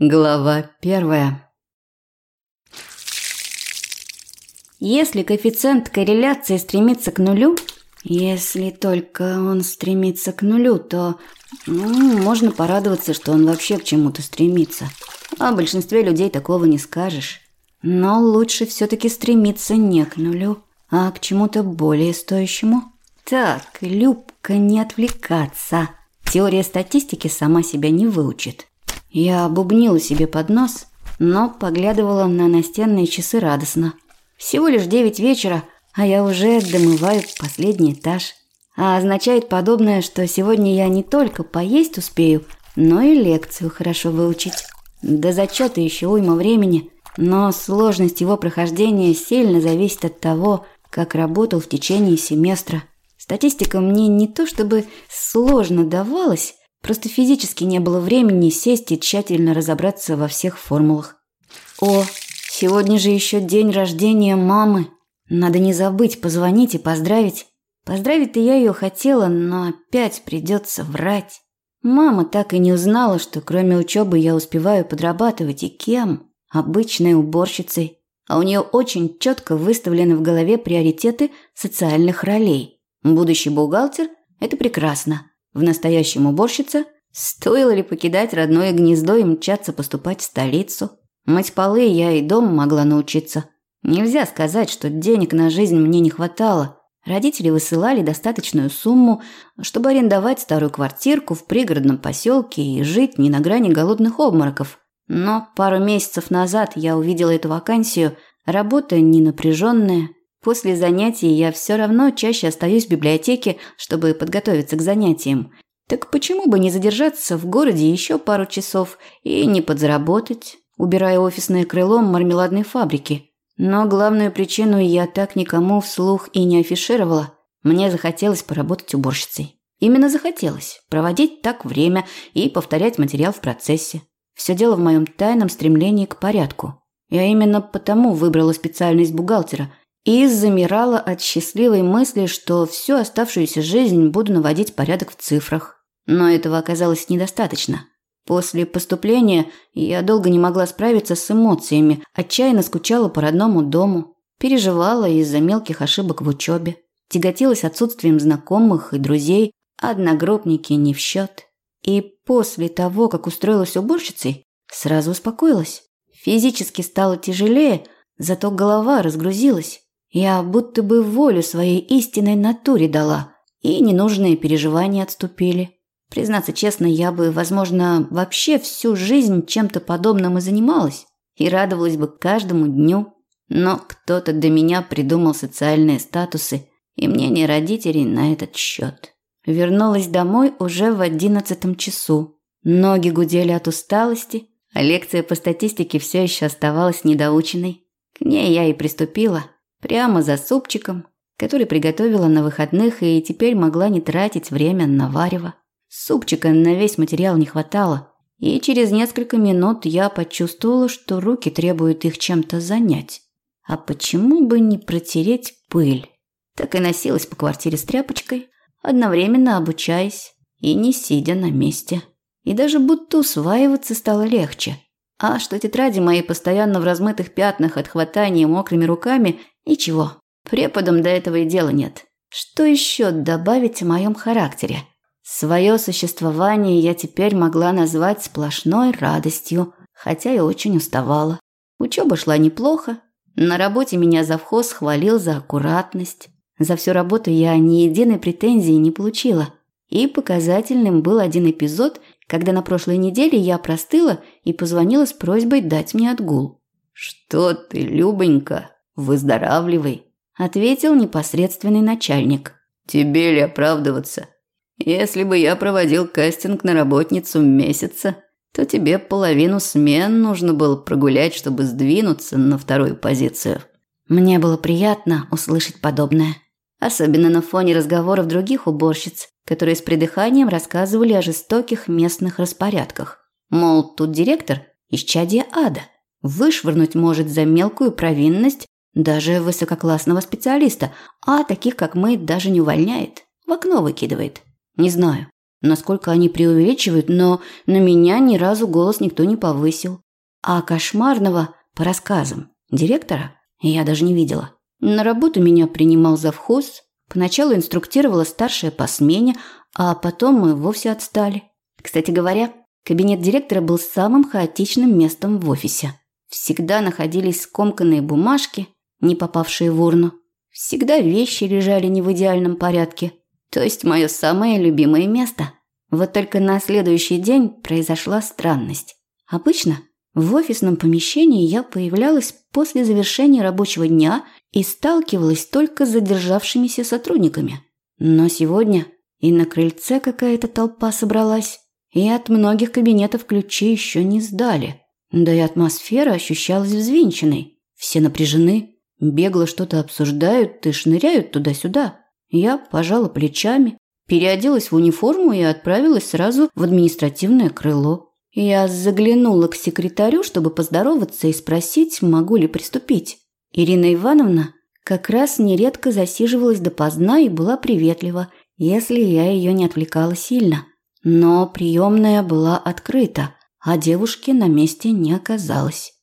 Глава первая. Если коэффициент корреляции стремится к нулю, если только он стремится к нулю, то ну, можно порадоваться, что он вообще к чему-то стремится. О большинстве людей такого не скажешь. Но лучше все-таки стремиться не к нулю, а к чему-то более стоящему. Так, Любка, не отвлекаться. Теория статистики сама себя не выучит. Я бубнила себе под нос, но поглядывала на настенные часы радостно. Всего лишь девять вечера, а я уже домываю последний этаж. А означает подобное, что сегодня я не только поесть успею, но и лекцию хорошо выучить. До зачета еще уйма времени, но сложность его прохождения сильно зависит от того, как работал в течение семестра. Статистика мне не то чтобы сложно давалась, Просто физически не было времени сесть и тщательно разобраться во всех формулах. О, сегодня же еще день рождения мамы. Надо не забыть позвонить и поздравить. Поздравить-то я ее хотела, но опять придется врать. Мама так и не узнала, что кроме учебы я успеваю подрабатывать и кем? Обычной уборщицей. А у нее очень четко выставлены в голове приоритеты социальных ролей. Будущий бухгалтер – это прекрасно. В настоящем уборщица стоило ли покидать родное гнездо и мчаться поступать в столицу? Мыть полы я и дома могла научиться. Нельзя сказать, что денег на жизнь мне не хватало. Родители высылали достаточную сумму, чтобы арендовать старую квартирку в пригородном поселке и жить не на грани голодных обмороков. Но пару месяцев назад я увидела эту вакансию, работа не напряженная, После занятий я все равно чаще остаюсь в библиотеке, чтобы подготовиться к занятиям. Так почему бы не задержаться в городе еще пару часов и не подзаработать, убирая офисное крыло мармеладной фабрики? Но главную причину я так никому вслух и не афишировала. Мне захотелось поработать уборщицей. Именно захотелось проводить так время и повторять материал в процессе. Все дело в моем тайном стремлении к порядку. Я именно потому выбрала специальность бухгалтера – и замирала от счастливой мысли, что всю оставшуюся жизнь буду наводить порядок в цифрах. Но этого оказалось недостаточно. После поступления я долго не могла справиться с эмоциями, отчаянно скучала по родному дому, переживала из-за мелких ошибок в учебе, тяготилась отсутствием знакомых и друзей, одногруппники не в счет. И после того, как устроилась уборщицей, сразу успокоилась. Физически стало тяжелее, зато голова разгрузилась. Я будто бы волю своей истинной натуре дала, и ненужные переживания отступили. Признаться честно, я бы, возможно, вообще всю жизнь чем-то подобным и занималась, и радовалась бы каждому дню. Но кто-то до меня придумал социальные статусы и мнение родителей на этот счет. Вернулась домой уже в одиннадцатом часу. Ноги гудели от усталости, а лекция по статистике все еще оставалась недоученной. К ней я и приступила – Прямо за супчиком, который приготовила на выходных и теперь могла не тратить время на варево. Супчика на весь материал не хватало, и через несколько минут я почувствовала, что руки требуют их чем-то занять. А почему бы не протереть пыль? Так и носилась по квартире с тряпочкой, одновременно обучаясь и не сидя на месте. И даже будто усваиваться стало легче. А что тетради мои постоянно в размытых пятнах от хватания мокрыми руками Ничего, преподам до этого и дела нет. Что еще добавить о моем характере? Свое существование я теперь могла назвать сплошной радостью, хотя и очень уставала. Учеба шла неплохо. На работе меня завхоз хвалил за аккуратность. За всю работу я ни единой претензии не получила. И показательным был один эпизод, когда на прошлой неделе я простыла и позвонила с просьбой дать мне отгул. «Что ты, Любонька?» «Выздоравливай», – ответил непосредственный начальник. «Тебе ли оправдываться? Если бы я проводил кастинг на работницу месяца, то тебе половину смен нужно было прогулять, чтобы сдвинуться на вторую позицию». Мне было приятно услышать подобное. Особенно на фоне разговоров других уборщиц, которые с придыханием рассказывали о жестоких местных распорядках. Мол, тут директор – исчадие ада. Вышвырнуть может за мелкую провинность даже высококлассного специалиста, а таких, как мы, даже не увольняет. В окно выкидывает. Не знаю. насколько они преувеличивают, но на меня ни разу голос никто не повысил. А кошмарного, по рассказам, директора я даже не видела. На работу меня принимал завхоз, поначалу инструктировала старшая по смене, а потом мы вовсе отстали. Кстати говоря, кабинет директора был самым хаотичным местом в офисе. Всегда находились скомканные бумажки, не попавшие в урну. Всегда вещи лежали не в идеальном порядке. То есть мое самое любимое место. Вот только на следующий день произошла странность. Обычно в офисном помещении я появлялась после завершения рабочего дня и сталкивалась только с задержавшимися сотрудниками. Но сегодня и на крыльце какая-то толпа собралась, и от многих кабинетов ключи еще не сдали. Да и атмосфера ощущалась взвинченной. Все напряжены, бегло что-то обсуждают и шныряют туда-сюда. Я пожала плечами, переоделась в униформу и отправилась сразу в административное крыло. Я заглянула к секретарю, чтобы поздороваться и спросить, могу ли приступить. Ирина Ивановна как раз нередко засиживалась допоздна и была приветлива, если я ее не отвлекала сильно. Но приемная была открыта, а девушки на месте не оказалось.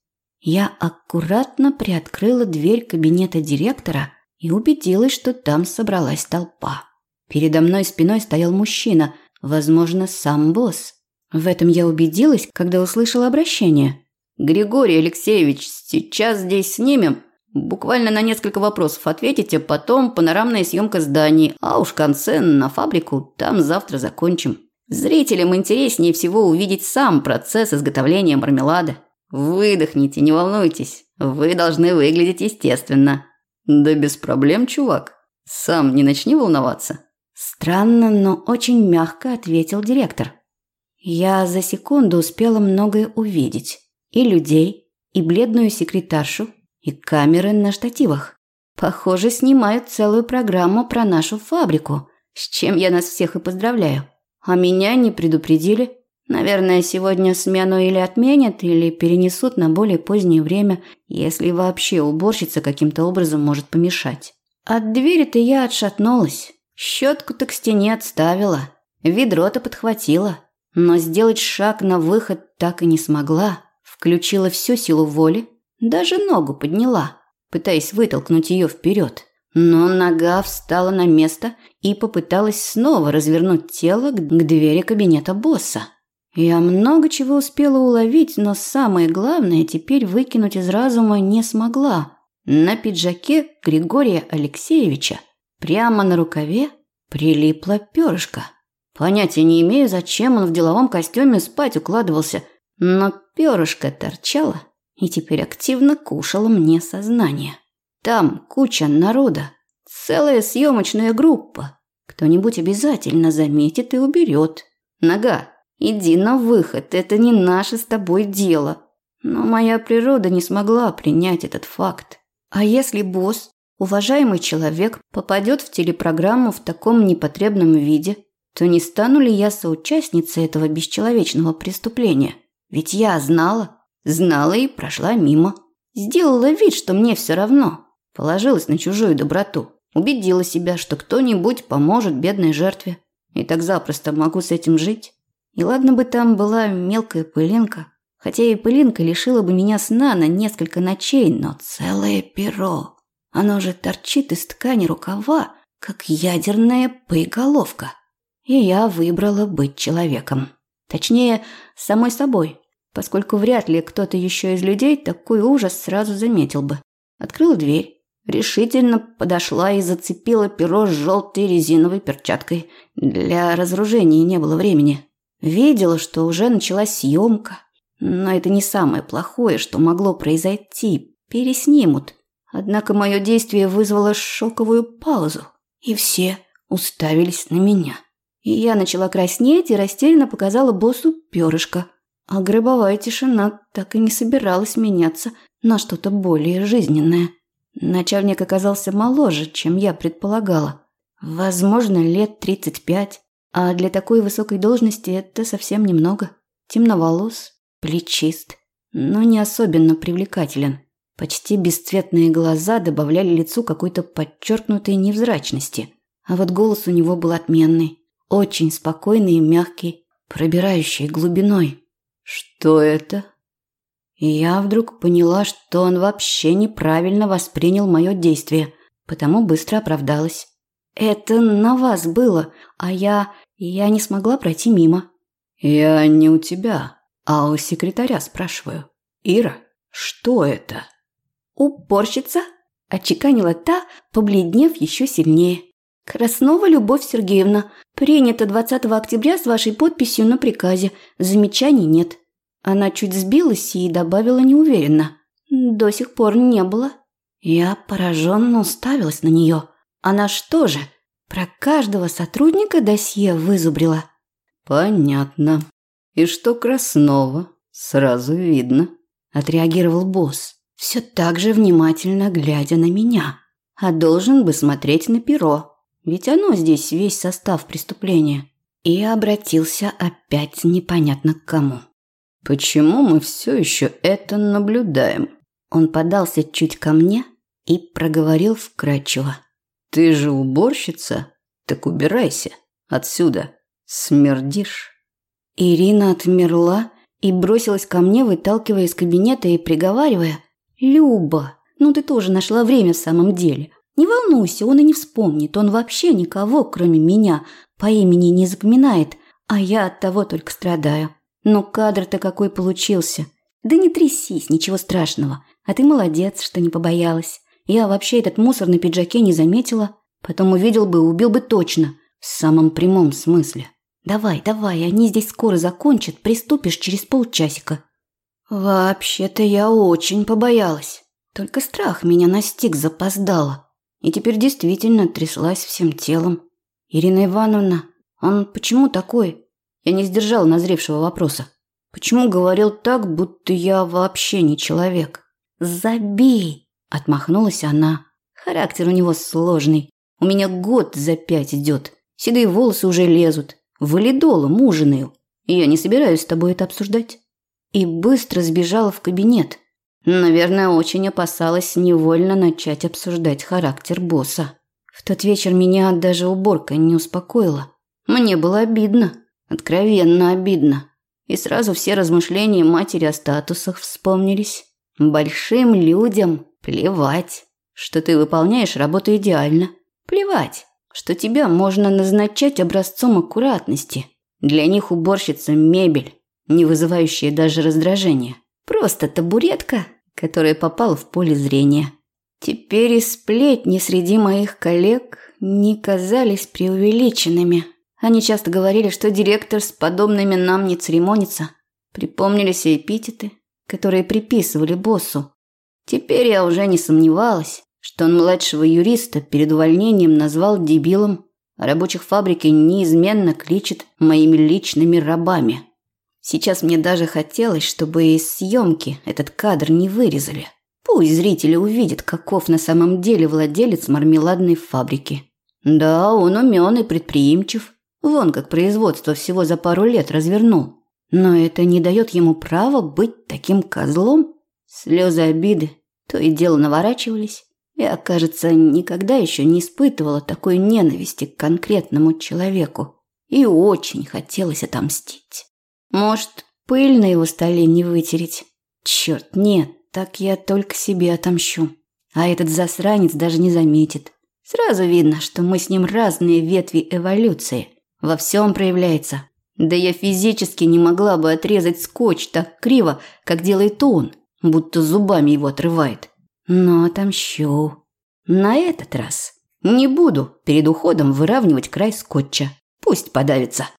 Я аккуратно приоткрыла дверь кабинета директора и убедилась, что там собралась толпа. Передо мной спиной стоял мужчина, возможно, сам босс. В этом я убедилась, когда услышала обращение. «Григорий Алексеевич, сейчас здесь снимем. Буквально на несколько вопросов ответите, потом панорамная съемка зданий, а уж конце на фабрику, там завтра закончим. Зрителям интереснее всего увидеть сам процесс изготовления мармелада. Выдохните, не волнуйтесь. Вы должны выглядеть естественно. Да без проблем, чувак. Сам не начни волноваться. Странно, но очень мягко ответил директор. Я за секунду успела многое увидеть. И людей, и бледную секретаршу, и камеры на штативах. Похоже, снимают целую программу про нашу фабрику, с чем я нас всех и поздравляю. А меня не предупредили. Наверное, сегодня смену или отменят, или перенесут на более позднее время, если вообще уборщица каким-то образом может помешать. От двери-то я отшатнулась. Щетку-то к стене отставила. Ведро-то подхватила. Но сделать шаг на выход так и не смогла. Включила всю силу воли, даже ногу подняла, пытаясь вытолкнуть ее вперед. Но нога встала на место и попыталась снова развернуть тело к двери кабинета босса. Я много чего успела уловить, но самое главное теперь выкинуть из разума не смогла. На пиджаке Григория Алексеевича прямо на рукаве прилипла перышко. Понятия не имею, зачем он в деловом костюме спать укладывался, но перышко торчало и теперь активно кушало мне сознание. Там куча народа, целая съемочная группа. Кто-нибудь обязательно заметит и уберет. Нога, иди на выход, это не наше с тобой дело. Но моя природа не смогла принять этот факт. А если босс, уважаемый человек, попадет в телепрограмму в таком непотребном виде, то не стану ли я соучастницей этого бесчеловечного преступления? Ведь я знала, знала и прошла мимо. Сделала вид, что мне все равно. Положилась на чужую доброту. Убедила себя, что кто-нибудь поможет бедной жертве. И так запросто могу с этим жить. И ладно бы там была мелкая пылинка. Хотя и пылинка лишила бы меня сна на несколько ночей, но целое перо. Оно же торчит из ткани рукава, как ядерная боеголовка. И я выбрала быть человеком. Точнее, самой собой, поскольку вряд ли кто-то еще из людей такой ужас сразу заметил бы. Открыла дверь, решительно подошла и зацепила перо с желтой резиновой перчаткой. Для разоружения не было времени. Видела, что уже началась съемка. Но это не самое плохое, что могло произойти. Переснимут. Однако мое действие вызвало шоковую паузу. И все уставились на меня. И я начала краснеть и растерянно показала боссу перышко. А гробовая тишина так и не собиралась меняться на что-то более жизненное. Начальник оказался моложе, чем я предполагала. Возможно, лет 35, а для такой высокой должности это совсем немного. Темноволос, плечист, но не особенно привлекателен. Почти бесцветные глаза добавляли лицу какой-то подчеркнутой невзрачности. А вот голос у него был отменный. Очень спокойный и мягкий, пробирающий глубиной. Что это? И я вдруг поняла, что он вообще неправильно воспринял мое действие, потому быстро оправдалась. Это на вас было, а я... я не смогла пройти мимо. Я не у тебя, а у секретаря спрашиваю. Ира, что это? Упорщица? Отчеканила та, побледнев еще сильнее. Краснова Любовь Сергеевна. Принято 20 октября с вашей подписью на приказе. Замечаний нет. Она чуть сбилась и добавила неуверенно. До сих пор не было. Я пораженно уставилась на нее. Она что же, про каждого сотрудника досье вызубрила? Понятно. И что Краснова? Сразу видно. Отреагировал босс, все так же внимательно глядя на меня. А должен бы смотреть на перо. Ведь оно здесь весь состав преступления. И обратился опять непонятно к кому. Почему мы все еще это наблюдаем? Он подался чуть ко мне и проговорил вкрадчиво. Ты же уборщица, так убирайся отсюда. Смердишь. Ирина отмерла и бросилась ко мне, выталкивая из кабинета и приговаривая. «Люба, ну ты тоже нашла время в самом деле. Не волнуйся, он и не вспомнит. Он вообще никого, кроме меня, по имени не запоминает, а я от того только страдаю. Но кадр-то какой получился. Да не трясись, ничего страшного. А ты молодец, что не побоялась. Я вообще этот мусор на пиджаке не заметила. Потом увидел бы, убил бы точно. В самом прямом смысле. Давай, давай, они здесь скоро закончат, приступишь через полчасика. Вообще-то я очень побоялась. Только страх меня настиг запоздало. И теперь действительно тряслась всем телом. Ирина Ивановна, он почему такой? Я не сдержал назревшего вопроса. Почему говорил так, будто я вообще не человек? Забей! Отмахнулась она. Характер у него сложный. У меня год за пять идет. Седые волосы уже лезут. Валидолом ужинаю. Я не собираюсь с тобой это обсуждать. И быстро сбежала в кабинет. Наверное, очень опасалась невольно начать обсуждать характер босса. В тот вечер меня даже уборка не успокоила. Мне было обидно. Откровенно обидно. И сразу все размышления матери о статусах вспомнились. Большим людям Плевать, что ты выполняешь работу идеально. Плевать, что тебя можно назначать образцом аккуратности. Для них уборщица мебель, не вызывающая даже раздражения. Просто табуретка, которая попала в поле зрения. Теперь и сплетни среди моих коллег не казались преувеличенными. Они часто говорили, что директор с подобными нам не церемонится. Припомнились эпитеты, которые приписывали боссу. Теперь я уже не сомневалась, что он младшего юриста перед увольнением назвал дебилом, а рабочих фабрики неизменно кличет моими личными рабами. Сейчас мне даже хотелось, чтобы из съемки этот кадр не вырезали. Пусть зрители увидят, каков на самом деле владелец мармеладной фабрики. Да, он умен и предприимчив. Вон как производство всего за пару лет развернул. Но это не дает ему права быть таким козлом, Слезы обиды то и дело наворачивались. Я, кажется, никогда еще не испытывала такой ненависти к конкретному человеку. И очень хотелось отомстить. Может, пыль на его столе не вытереть? Черт, нет, так я только себе отомщу. А этот засранец даже не заметит. Сразу видно, что мы с ним разные ветви эволюции. Во всем проявляется. Да я физически не могла бы отрезать скотч так криво, как делает он будто зубами его отрывает. Но отомщу. На этот раз не буду перед уходом выравнивать край скотча. Пусть подавится.